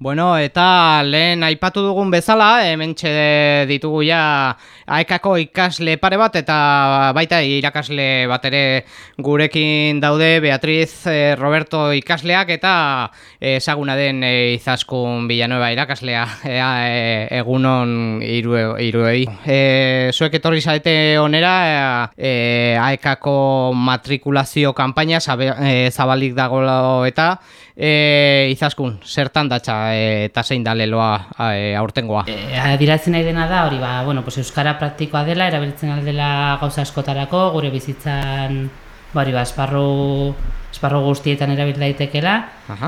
Bueno, eta lehen aipatu dugun bezala, hemen ditugu ja aekako ikasle pare bat, eta baita irakasle bat ere gurekin daude Beatriz eh, Roberto ikasleak, eta ezaguna den e, izaskun Villanueva irakaslea ea, e, egunon iruei. E, zuek etorri zaite onera, e, aekako matrikulazio kampaina zabalik dago eta e, izaskun, zertan datza eta zein da leloa e, aurtengoa? E, adiratzen nahi dena da, hori ba, bueno, pues Euskara praktikoa dela, erabiltzen aldela gauza askotarako, gure bizitzan ba, hori ba, esparru, esparru guztietan erabil daitekela,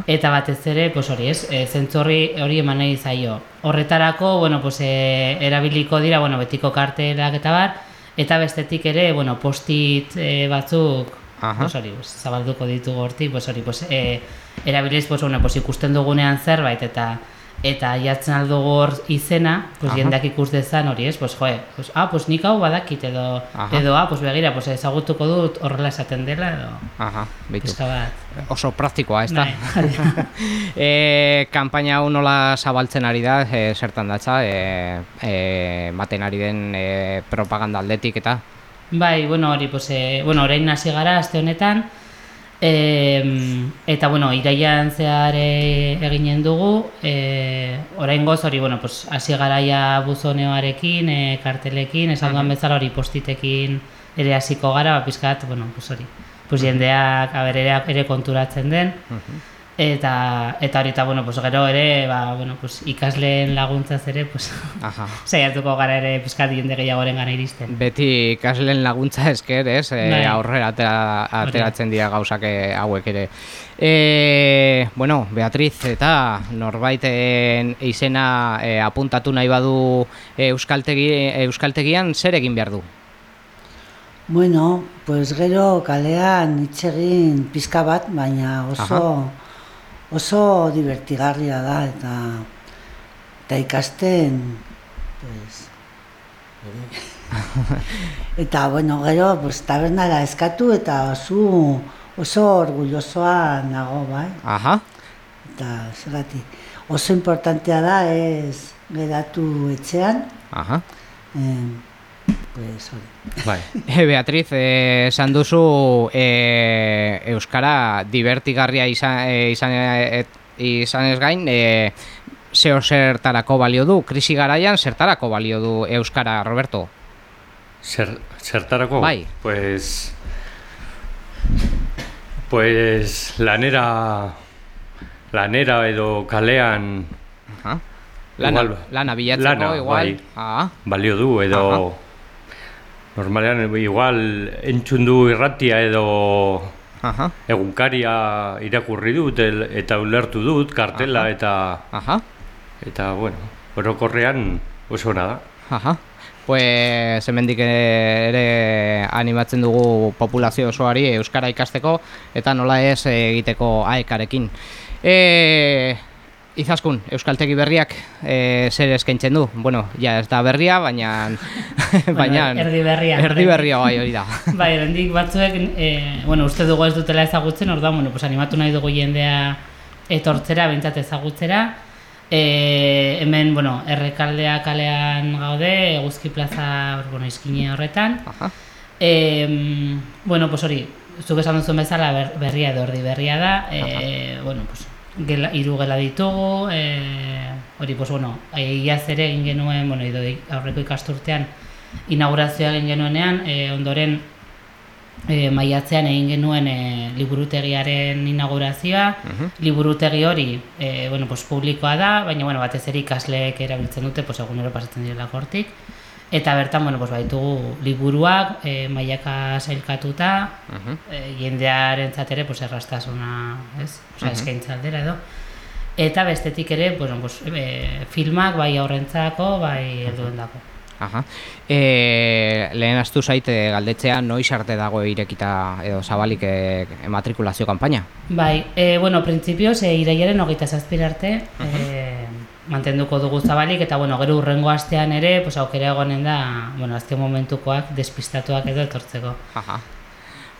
eta batez ere, pues hori ez, e, zentzorri hori eman nahi zaio. Horretarako, bueno, pues, e, erabiliko dira, bueno, betiko kartelak eta bar, eta bestetik ere, bueno, postit e, batzuk, pues hori, pues, zabalduko ditugu hortik, pues hori, pues, e, erabiliz, pues, bueno, pues, ikusten dugunean zerbait eta eta jatzen aldo gor izena, pues, jendeak ikus dezan hori, ez? Pues, joe, pues, ah, pues, nik hau badakit edo, edo ah, pues, begira, pues, ezagutuko dut horrela esaten dela edo... Aha, bitu. Oso praktikoa, ez da? Bai. e, kampaina hau nola zabaltzen ari da, e, zertan datza, e, e, maten ari den e, propaganda aldetik eta? Bai, bueno, hori, pues, e, bueno, orain hasi gara, aste honetan, E, eta bueno, iraian zehar eginen dugu, e, orain goz hori, bueno, pues, hasi garaia buzoneoarekin, e, kartelekin, esan duan bezala hori postitekin ere hasiko gara, ba, pizkat, bueno, pues, hori, pues, jendeak ere, ere konturatzen den, eta eta hori bueno, pues, gero ere ba, bueno, pues, ikasleen laguntzaz ere pues, saiatuko gara ere pizkat jende gehiagoren gana iristen. Beti ikasleen laguntza esker, ez? E, aurrera atera, ateratzen dira gauzak eh, hauek ere. E, bueno, Beatriz, eta norbaiten izena e, apuntatu nahi badu Euskaltegi, Euskaltegian zer egin behar du? Bueno, pues gero kalean itxegin pizka bat, baina oso oso divertigarria da eta eta ikasten pues, eta bueno, gero pues, tabernara eskatu eta oso, oso orgullosoa nago, bai? Aha. Eta zerati, oso importantea da ez geratu etxean. Aha. Eh, pues Bai. E, Beatriz, eh, esan duzu e, Euskara divertigarria izan, e, izan, e, izan ez gain, e, zeo zertarako balio du? Krisi garaian zertarako balio du Euskara, Roberto? Zer, zertarako? Bai. Pues, pues lanera, lanera edo kalean... Aha. Lana, igual, lana bilatzeko, igual. Bai. Ah. Balio du, edo... Normalean, igual, entzun du irratia edo Aha. egunkaria irakurri dut eta ulertu dut, kartela Aha. eta... Aha. Eta, bueno, orokorrean oso da. Aha. Pues, hemendik ere animatzen dugu populazio osoari Euskara ikasteko eta nola ez egiteko aekarekin. Eh, Izaskun, Euskaltegi berriak e, zer eskaintzen du? Bueno, ja ez da berria, baina... baina erdi berria. Erdi berria bai hori da. bai, hendik batzuek, e, bueno, uste dugu ez dutela ezagutzen, orda, bueno, pues animatu nahi dugu jendea etortzera, bintzat ezagutzera. E, hemen, bueno, errekaldea kalean gaude, eguzki plaza, bueno, izkine horretan. Aha. E, bueno, pues hori, zuk esan duzun bezala berria edo erdi berria da. E, bueno, pues, gela, iru gela ditugu, e, hori, pues, bueno, egiaz ere egin genuen, bueno, ido, aurreko ikasturtean, inaugurazioa egin genuenean, e, ondoren e, maiatzean egin genuen e, liburutegiaren inaugurazioa, uh liburutegi hori, e, bueno, pues, publikoa da, baina, bueno, batez ere ikasleek erabiltzen dute, pues, egunero pasatzen direla hortik, Eta bertan, bueno, pues, baitugu liburuak, e, mailaka sailkatuta, uh -huh. e, jendearen zatere, pues, errastasuna, ez? Osa, uh -huh. eskaintza aldera edo. Eta bestetik ere, bueno, pues, e, filmak bai aurrentzako, bai elduen dago. Aha. E, lehen astu zaite galdetzea, noiz arte dago irekita edo zabalik e, matrikulazio kanpaina? Bai, e, bueno, prinsipioz, e, iraiaren hogeita zazpirarte, uh -huh. E, mantenduko dugu zabalik eta bueno, gero urrengo astean ere, pues aukera egonen da, bueno, azken momentukoak despistatuak edo etortzeko. Aha.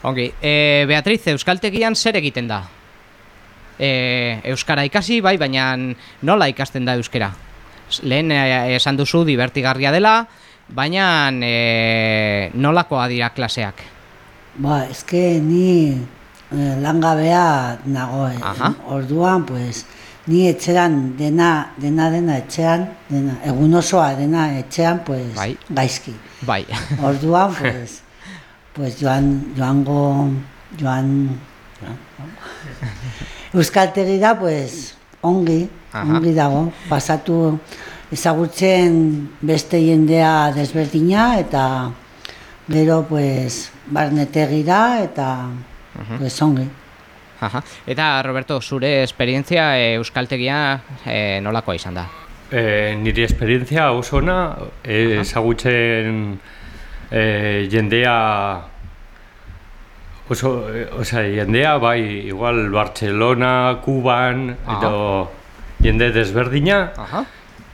Ongi, e, Beatriz, Euskaltegian zer egiten da? e, euskara ikasi, bai, baina nola ikasten da euskara? Lehen e, esan duzu divertigarria dela, baina e, nolakoa dira klaseak? Ba, ezke ni eh, langabea nagoen. Orduan, pues, ni etxeran dena, dena dena etxean, dena, egun osoa dena etxean, pues, bai. gaizki. Bai. Orduan, pues, pues joan, joango, joan, Euskaltegira, pues, ongi, ongi dago, pasatu ezagutzen beste jendea desberdina eta gero, pues, barnetegira eta, pues, ongi. Aha. Eta Roberto, zure esperientzia e, euskaltegia e, nolakoa izan da? E, nire esperientzia oso ona, e, ezagutzen e, jendea oso, oza, jendea bai igual Barcelona, Kuban edo jende desberdina Aha.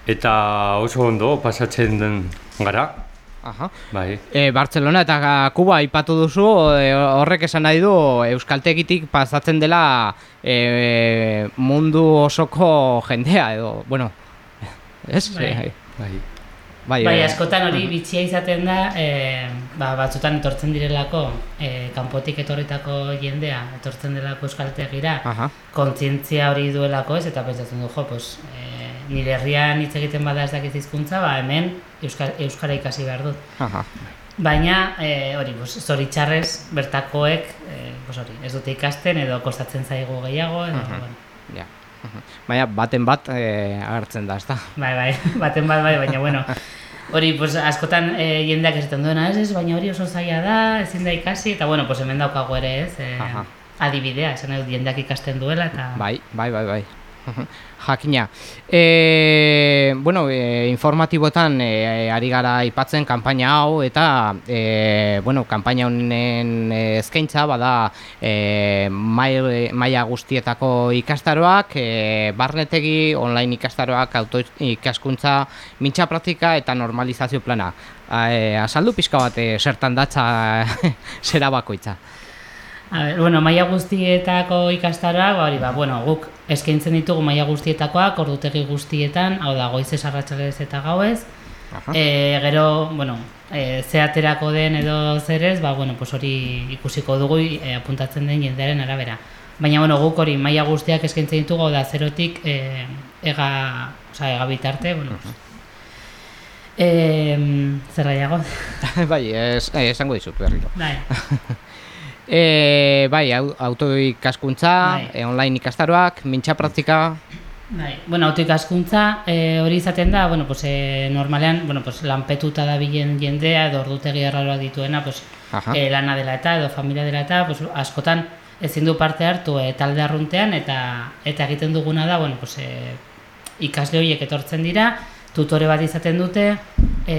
eta oso ondo pasatzen den gara. Aha. Bai. E, Barcelona eta Kuba aipatu duzu, e, horrek esan nahi du Euskaltegitik pasatzen dela e, mundu osoko jendea edo, bueno, ez? Bai. bai. bai. Bai, bai, askotan hori bitxia izaten da, e, ba, batzutan etortzen direlako, e, kanpotik etorritako jendea, etortzen delako euskaltegira, kontzientzia hori duelako ez, eta pentsatzen du, jo, pues, e, nire herrian hitz egiten bada ez dakiz hizkuntza, ba hemen euskara, euskara ikasi behar dut. Aha. Baina e, hori, pues, zoritxarrez bertakoek, e, pues, hori, ez dute ikasten edo kostatzen zaigu gehiago edo, uh bueno. Ja. Baina baten bat e, agertzen da, ezta? Bai, bai, baten bat bai, baina bueno, hori pues, askotan e, jendeak esaten duena, ez ez, baina hori oso zaila da, ezin da ikasi, eta bueno, pues, hemen daukago ere ez, e, adibidea, esan dut jendeak ikasten duela, eta... Bai, bai, bai, bai. Jakina. E, bueno, e, informatiboetan e, ari gara aipatzen kanpaina hau eta e, bueno, kanpaina honen eskaintza bada e, maila guztietako ikastaroak, e, barnetegi, online ikastaroak, auto ikaskuntza, mintxa praktika eta normalizazio plana. E, azaldu pixka bat, e, zertan datza zera bakoitza. A ber, bueno, maila guztietako ikastaroa, ba, hori, ba, bueno, guk eskaintzen ditugu maila guztietakoak, ordutegi guztietan, hau da, goizez arratsalez eta gauez. E, gero, bueno, e, zeaterako den edo zerez, ba, bueno, pues hori ikusiko dugu e, apuntatzen den jendearen arabera. Baina, bueno, guk hori maila guztiak eskaintzen ditugu, da, zerotik e, ega, oza, ega bitarte, bueno, uh -huh. E, zerra bai, es, esango dizut berriro. Bai. E, bai, autoikaskuntza, bai. e, online ikastaroak, mintxa praktika... Bai, bueno, autoikaskuntza e, hori izaten da, bueno, pues, e, normalean, bueno, pues, lanpetuta da bilen jendea, edo ordutegi erraroa dituena, pues, e, lana dela eta, edo familia dela eta, pues, askotan ezin du parte hartu e, talde arruntean, eta eta egiten duguna da, bueno, pues, e, ikasle horiek etortzen dira, tutore bat izaten dute, e,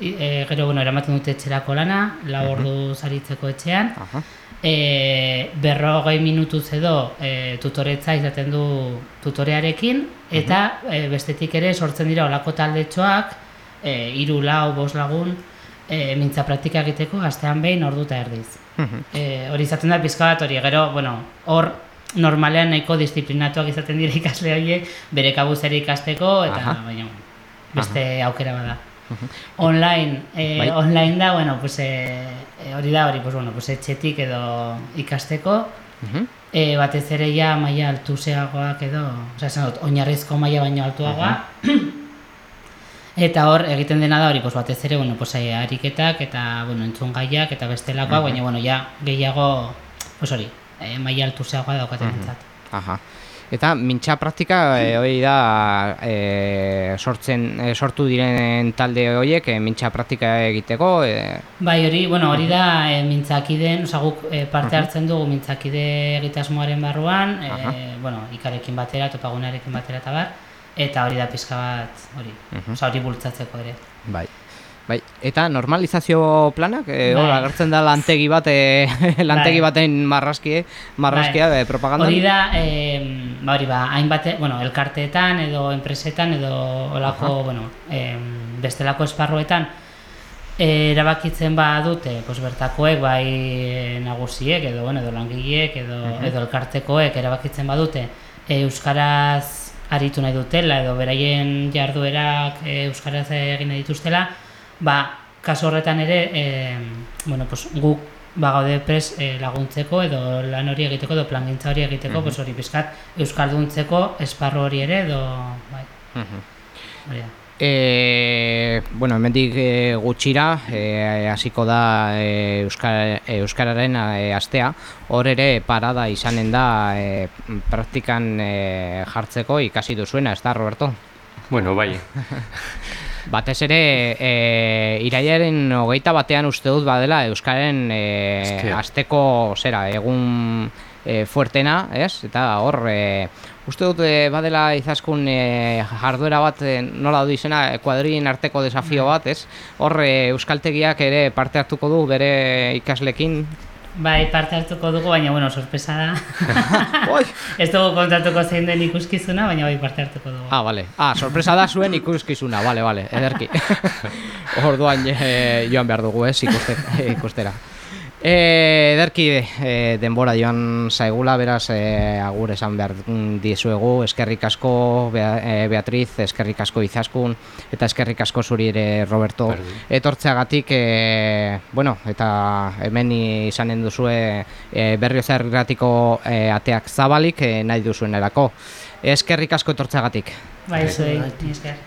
e, gero bueno, eramaten dute etxerako lana, la ordu zaritzeko etxean, e, berrogei minutuz edo e, tutoretza izaten du tutorearekin, eta e, bestetik ere sortzen dira olako taldetxoak, e, iru lau, bos lagun, e, mintza praktika egiteko, astean behin ordu eta erdiz. E, hori izaten da pizka bat hori, gero, bueno, hor normalean nahiko disiplinatuak izaten dira ikasle horiek bere kabuzera ikasteko eta baina beste aukera bada. Online, eh, bai. online da, bueno, pues, eh, hori da, hori, pues, bueno, pues, etxetik edo ikasteko, eh, batez ere ja maila altuzeagoak edo, oza, esan dut, oinarrizko maila baino altuagoa, eta hor, egiten dena da, hori, pues, batez ere, bueno, pues, eh, ariketak eta, bueno, entzun gaiak eta bestelakoa, baina, bueno, ja, gehiago, pues, hori, e, maila altu zeagoa daukaten entzat. Aha. Eta mintxa praktika e, hori da e, sortzen, e, sortu diren talde horiek e, mintxa praktika egiteko? E... Bai hori, bueno, hori da e, mintzakiden, oza, guk e, parte hartzen dugu mintzakide egitasmoaren barruan, e, bueno, ikarekin batera, topagunarekin batera eta bar, eta hori da pizka bat, hori, oza, hori bultzatzeko ere. Bai. Bai, eta normalizazio planak, e, bai. agertzen da lantegi bat, e, lantegi bai. baten marraskie, marraskia bai. propaganda. Hori da, e, ba, hori ba, hainbat, bueno, elkarteetan edo enpresetan edo olako, bueno, e, bestelako esparruetan, e, erabakitzen ba dute, pues bertakoek bai nagusiek edo bueno, edo langileek edo uh edo elkartekoek erabakitzen badute e, euskaraz aritu nahi dutela edo beraien jarduerak e, euskaraz egin nahi dituztela, ba kaso horretan ere e, bueno, pues, guk ba gaude pres e, laguntzeko edo lan hori egiteko edo plangintza hori egiteko, uh hori pizkat euskalduntzeko esparru hori ere edo bai. Uh E, bueno, hemendik e, gutxira e, hasiko da e, Euskar, e, Euskararen e, astea hor ere parada izanen da e, praktikan e, jartzeko ikasi duzuena, ez da, Roberto? Bueno, bai. Batez ere, e, iraiaren hogeita batean uste dut badela Euskaren e, asteko zera, egun e, fuertena, ez? Eta hor, e, Uste dut e, badela izaskun e, jarduera bat e, nola du izena kuadrin arteko desafio bat, ez? Hor euskaltegiak ere parte hartuko du bere ikaslekin. Bai, parte hartuko dugu, baina bueno, sorpresa da. ez dugu kontatuko zein den ikuskizuna, baina bai parte hartuko dugu. Ah, vale. Ah, sorpresa da zuen ikuskizuna, vale, vale, ederki. Orduan e, joan behar dugu, ez, ikustera. E, ederki e, denbora joan zaigula, beraz e, agur esan behar dizuegu, eskerrik asko e, Beatriz, eskerrik asko Izaskun, eta eskerrik asko zuri ere Roberto. Etortzeagatik, e, bueno, eta hemen izanen duzue e, berrio zergatiko e, ateak zabalik e, nahi duzuen erako. Eskerrik asko etortzeagatik. Bai, zuei, esker.